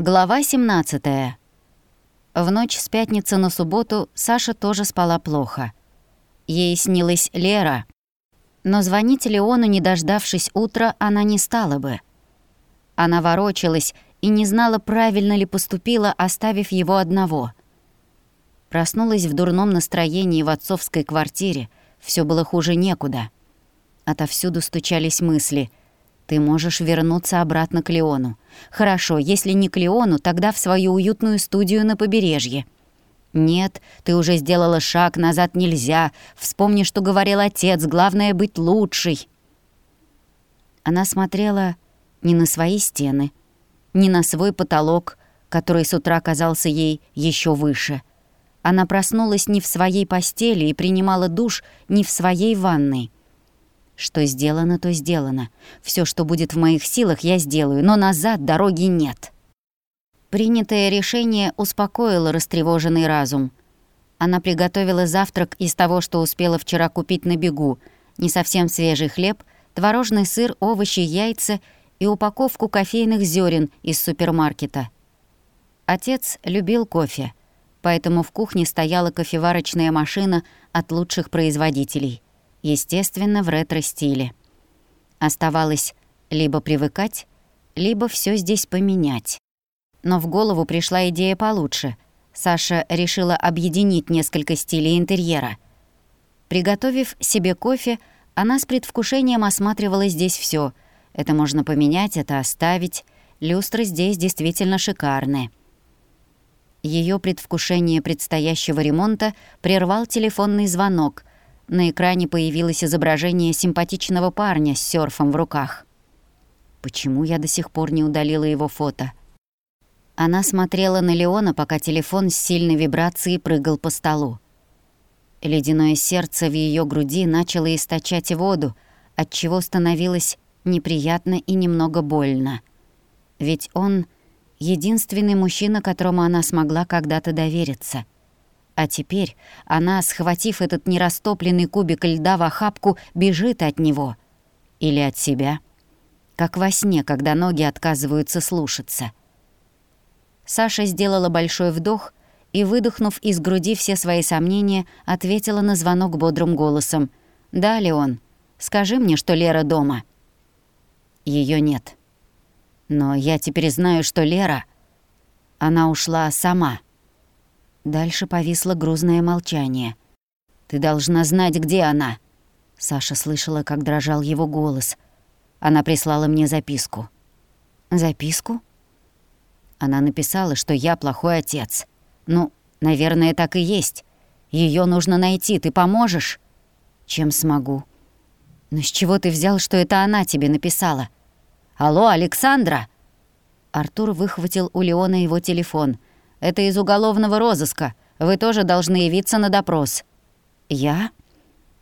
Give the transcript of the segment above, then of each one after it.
Глава 17. В ночь с пятницы на субботу Саша тоже спала плохо. Ей снилась Лера. Но звонить Леону, не дождавшись утра, она не стала бы. Она ворочалась и не знала, правильно ли поступила, оставив его одного. Проснулась в дурном настроении в отцовской квартире. Все было хуже некуда. Отовсюду стучались мысли — ты можешь вернуться обратно к Леону. Хорошо, если не к Леону, тогда в свою уютную студию на побережье. Нет, ты уже сделала шаг, назад нельзя. Вспомни, что говорил отец, главное быть лучшей. Она смотрела не на свои стены, не на свой потолок, который с утра казался ей еще выше. Она проснулась не в своей постели и принимала душ не в своей ванной. Что сделано, то сделано. Все, что будет в моих силах, я сделаю, но назад дороги нет. Принятое решение успокоило растревоженный разум. Она приготовила завтрак из того, что успела вчера купить на бегу. Не совсем свежий хлеб, творожный сыр, овощи, яйца и упаковку кофейных зерен из супермаркета. Отец любил кофе, поэтому в кухне стояла кофеварочная машина от лучших производителей — естественно, в ретро-стиле. Оставалось либо привыкать, либо все здесь поменять. Но в голову пришла идея получше. Саша решила объединить несколько стилей интерьера. Приготовив себе кофе, она с предвкушением осматривала здесь все. Это можно поменять, это оставить. Люстры здесь действительно шикарные. Ее предвкушение предстоящего ремонта прервал телефонный звонок, на экране появилось изображение симпатичного парня с серфом в руках. Почему я до сих пор не удалила его фото? Она смотрела на Леона, пока телефон с сильной вибрацией прыгал по столу. Ледяное сердце в ее груди начало источать воду, отчего становилось неприятно и немного больно. Ведь он — единственный мужчина, которому она смогла когда-то довериться — а теперь она, схватив этот нерастопленный кубик льда в охапку, бежит от него. Или от себя. Как во сне, когда ноги отказываются слушаться. Саша сделала большой вдох и, выдохнув из груди все свои сомнения, ответила на звонок бодрым голосом. «Да, Леон, скажи мне, что Лера дома». Ее нет. Но я теперь знаю, что Лера... Она ушла сама. Дальше повисло грузное молчание. «Ты должна знать, где она!» Саша слышала, как дрожал его голос. Она прислала мне записку. «Записку?» Она написала, что я плохой отец. Ну, наверное, так и есть. Ее нужно найти, ты поможешь? Чем смогу. Но с чего ты взял, что это она тебе написала? Алло, Александра! Артур выхватил у Леона его телефон — это из уголовного розыска. Вы тоже должны явиться на допрос». «Я?»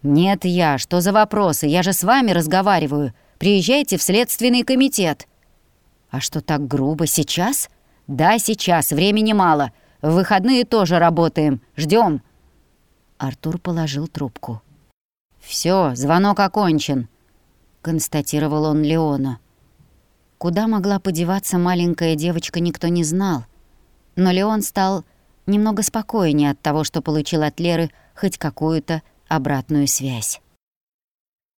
«Нет, я. Что за вопросы? Я же с вами разговариваю. Приезжайте в следственный комитет». «А что так грубо? Сейчас?» «Да, сейчас. Времени мало. В выходные тоже работаем. Ждем. Артур положил трубку. Все, звонок окончен», — констатировал он Леону. Куда могла подеваться маленькая девочка, никто не знал — но Леон стал немного спокойнее от того, что получил от Леры хоть какую-то обратную связь.